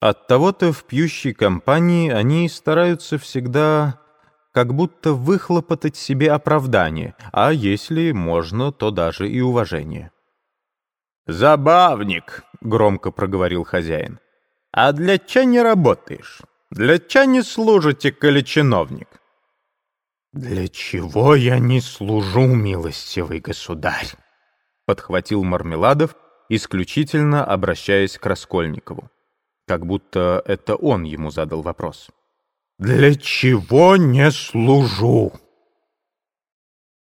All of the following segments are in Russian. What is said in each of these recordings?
Оттого-то в пьющей компании они стараются всегда как будто выхлопотать себе оправдание, а если можно, то даже и уважение. «Забавник», — громко проговорил хозяин. «А для ча не работаешь? Для ча не служите, коли чиновник?» «Для чего я не служу, милостивый государь?» — подхватил Мармеладов, исключительно обращаясь к Раскольникову. Как будто это он ему задал вопрос. «Для чего не служу?»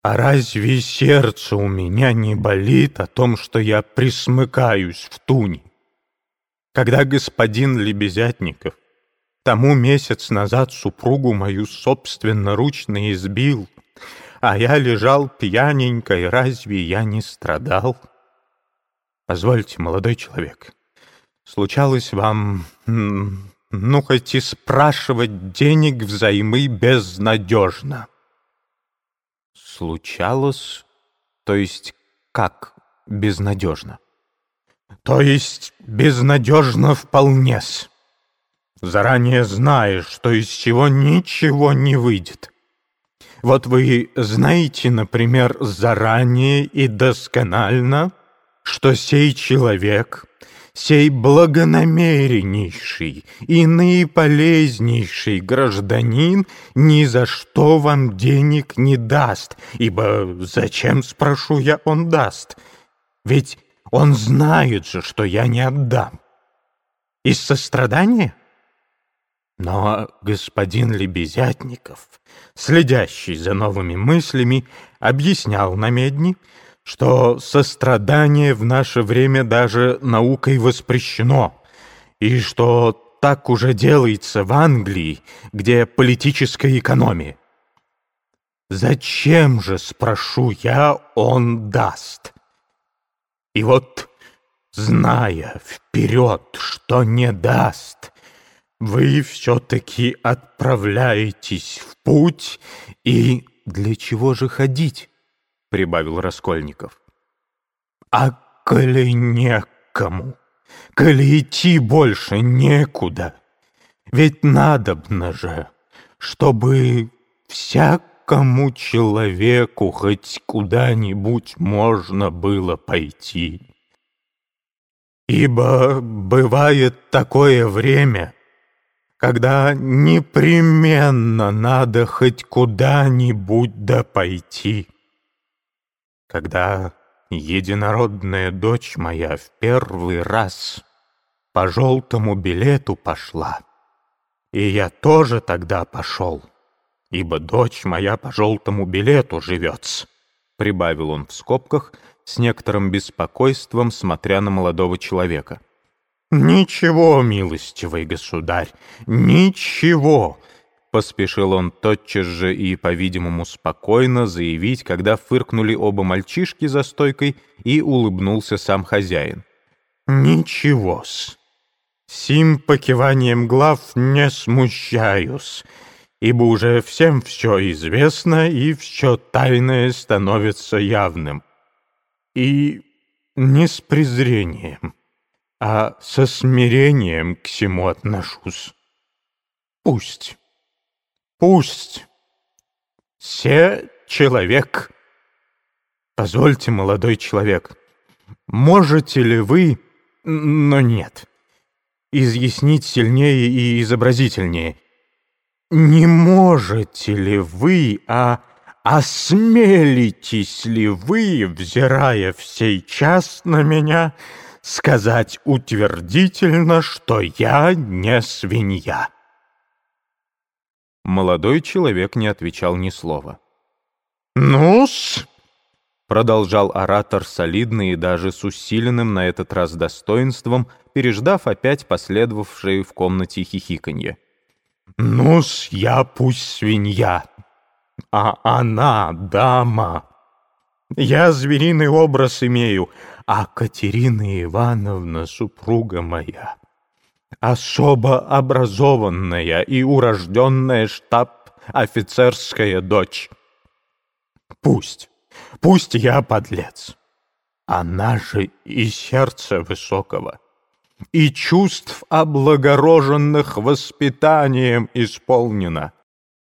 А разве сердце у меня не болит о том, что я присмыкаюсь в туне? Когда господин Лебезятников тому месяц назад супругу мою собственноручно избил, а я лежал пьяненькой, разве я не страдал? Позвольте, молодой человек, случалось вам, ну, хоть и спрашивать денег взаймы безнадежно. Случалось, то есть как безнадежно? То есть безнадежно вполне-с. Заранее знаешь, что из чего ничего не выйдет. Вот вы знаете, например, заранее и досконально, что сей человек сей благонамереннейший и наиполезнейший гражданин ни за что вам денег не даст, ибо зачем, спрошу я, он даст? Ведь он знает же, что я не отдам. Из сострадания? Но господин Лебезятников, следящий за новыми мыслями, объяснял на медни, что сострадание в наше время даже наукой воспрещено, и что так уже делается в Англии, где политическая экономия. Зачем же, спрошу я, он даст? И вот, зная вперед, что не даст, вы все-таки отправляетесь в путь и для чего же ходить? — прибавил Раскольников. «А коли некому, коли идти больше некуда, ведь надобно же, чтобы всякому человеку хоть куда-нибудь можно было пойти. Ибо бывает такое время, когда непременно надо хоть куда-нибудь да пойти». Когда единородная дочь моя в первый раз по желтому билету пошла, и я тоже тогда пошел, ибо дочь моя по желтому билету живет, прибавил он в скобках с некоторым беспокойством, смотря на молодого человека. «Ничего, милостивый государь, ничего!» Поспешил он тотчас же и, по-видимому, спокойно заявить, когда фыркнули оба мальчишки за стойкой и улыбнулся сам хозяин. «Ничего-с. Сим покиванием глав не смущаюсь, ибо уже всем все известно, и все тайное становится явным. И не с презрением, а со смирением к всему отношусь. Пусть». Пусть. Се человек. Позвольте, молодой человек, можете ли вы, но нет, изъяснить сильнее и изобразительнее? Не можете ли вы, а осмелитесь ли вы, взирая в сей час на меня, сказать утвердительно, что я не свинья? Молодой человек не отвечал ни слова. «Ну-с!» — продолжал оратор солидно и даже с усиленным на этот раз достоинством, переждав опять последовавшее в комнате хихиканье. «Ну-с, я пусть свинья, а она дама. Я звериный образ имею, а Катерина Ивановна, супруга моя, особо образованная и урожденная штаб-офицерская дочь. Пусть, пусть я подлец. Она же и сердце высокого. и чувств облагороженных воспитанием исполнено.